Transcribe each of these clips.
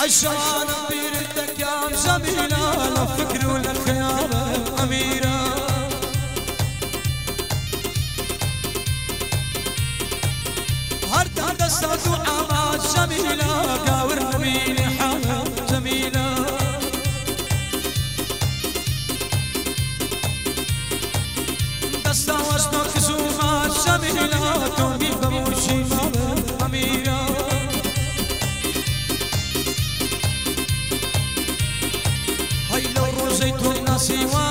عشان بيرتك يا جميلة لا فكر ولا خيال أميرة. هرد دستا دعاء جميلة سوى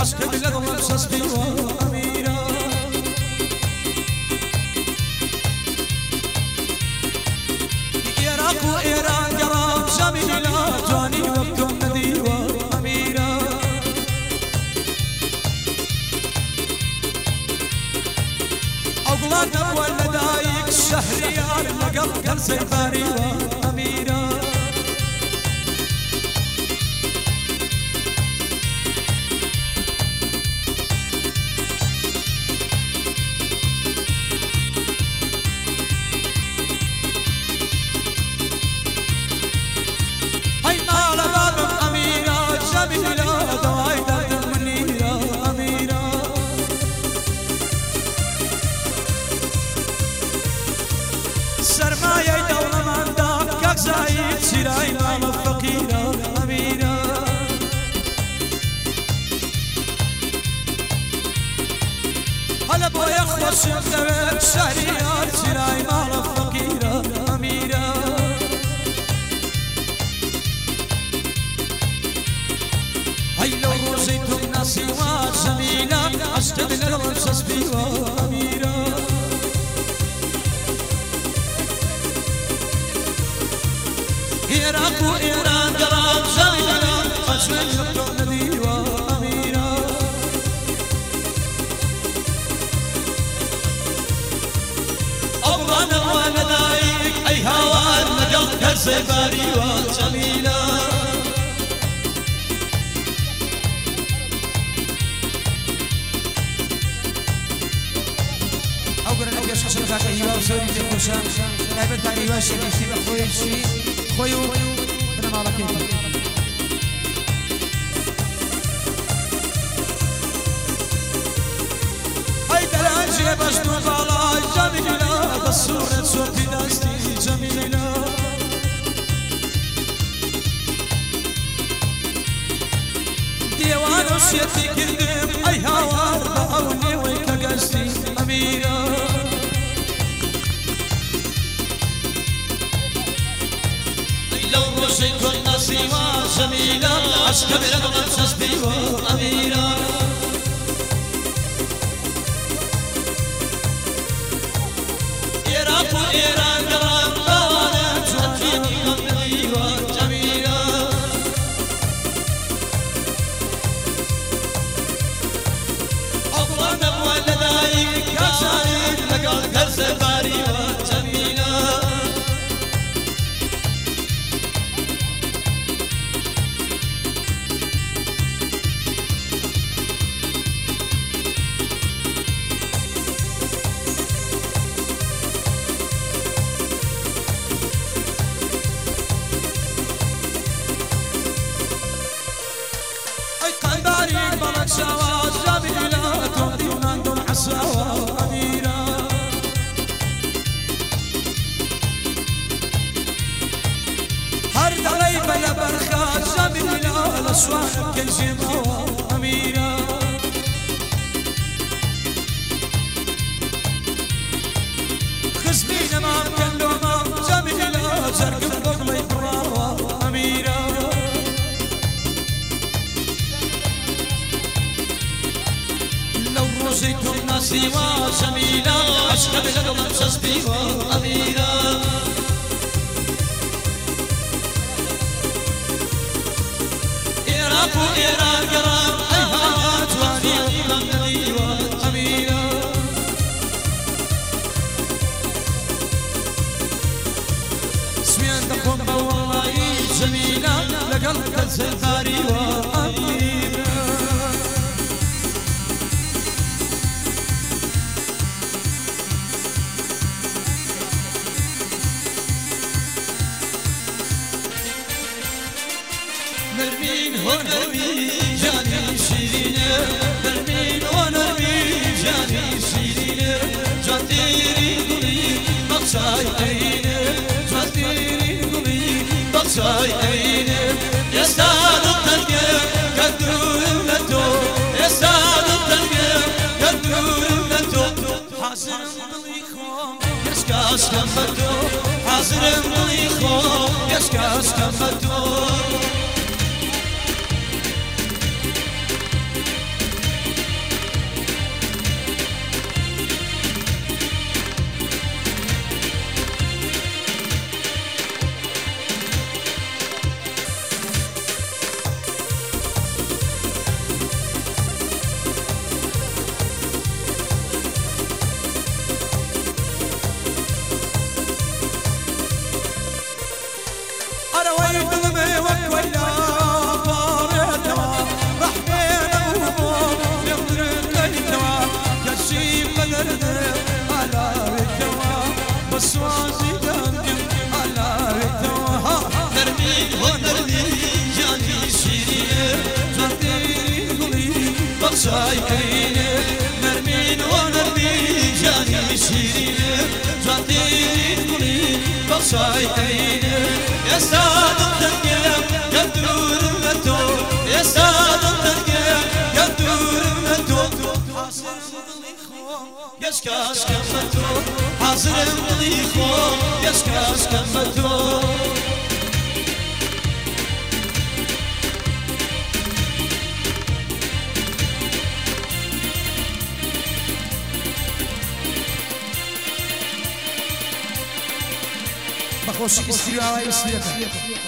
عشق بلاد ومشاش بيوا أميرة إيراق وإيران قراب جميلة جواني وقتهم نديوة أميرة أولاد ولدايك شهريار لقب كرسي باريوة أميرة الشيخ ذويت شهريار سراي مال وإيران قراب جميلة أشتد للرمسس بيوة وأنا وأنا دايق اي هوان مقل كرسي باري وجميلة اوقر أنا بيش حشر فاك هيوا وسوري دي خوشا لعبت داري واشي بيشي بخوي شي خويو أنا ما لكيتي هاي دلاجي بشتو بالا جميلة بالصورة صورتي داستي جميلة. ديوان وشيتي كردم أي هوار بأولي ويكا قشتي أميرة. شمیران عشق بردم سستی و امیران. الأسوان كل جماوة أميرة خزبين ما كلو ما جميلة جرقم بقلي براوة أميرة لو روزيكم نسيوا جميلة بلد ومسس بيوا أميرة إيراق وإيران قرام أيها جواني وإيمان نبيوا أميرة سمين دقم والله جميلة لقلب الزفاري وأميرة کاس کەم بە تۆ حەزرم دڵی خۆ کەس کاس کەم بە تۆ. شايكرينه نرمين ونرمين جاني شيرينه جاتي قولي بخشايكرينه Yes, Kamato, Hazrem Licho, Yes, Kamato. خوشی استریو آوائی سلیتا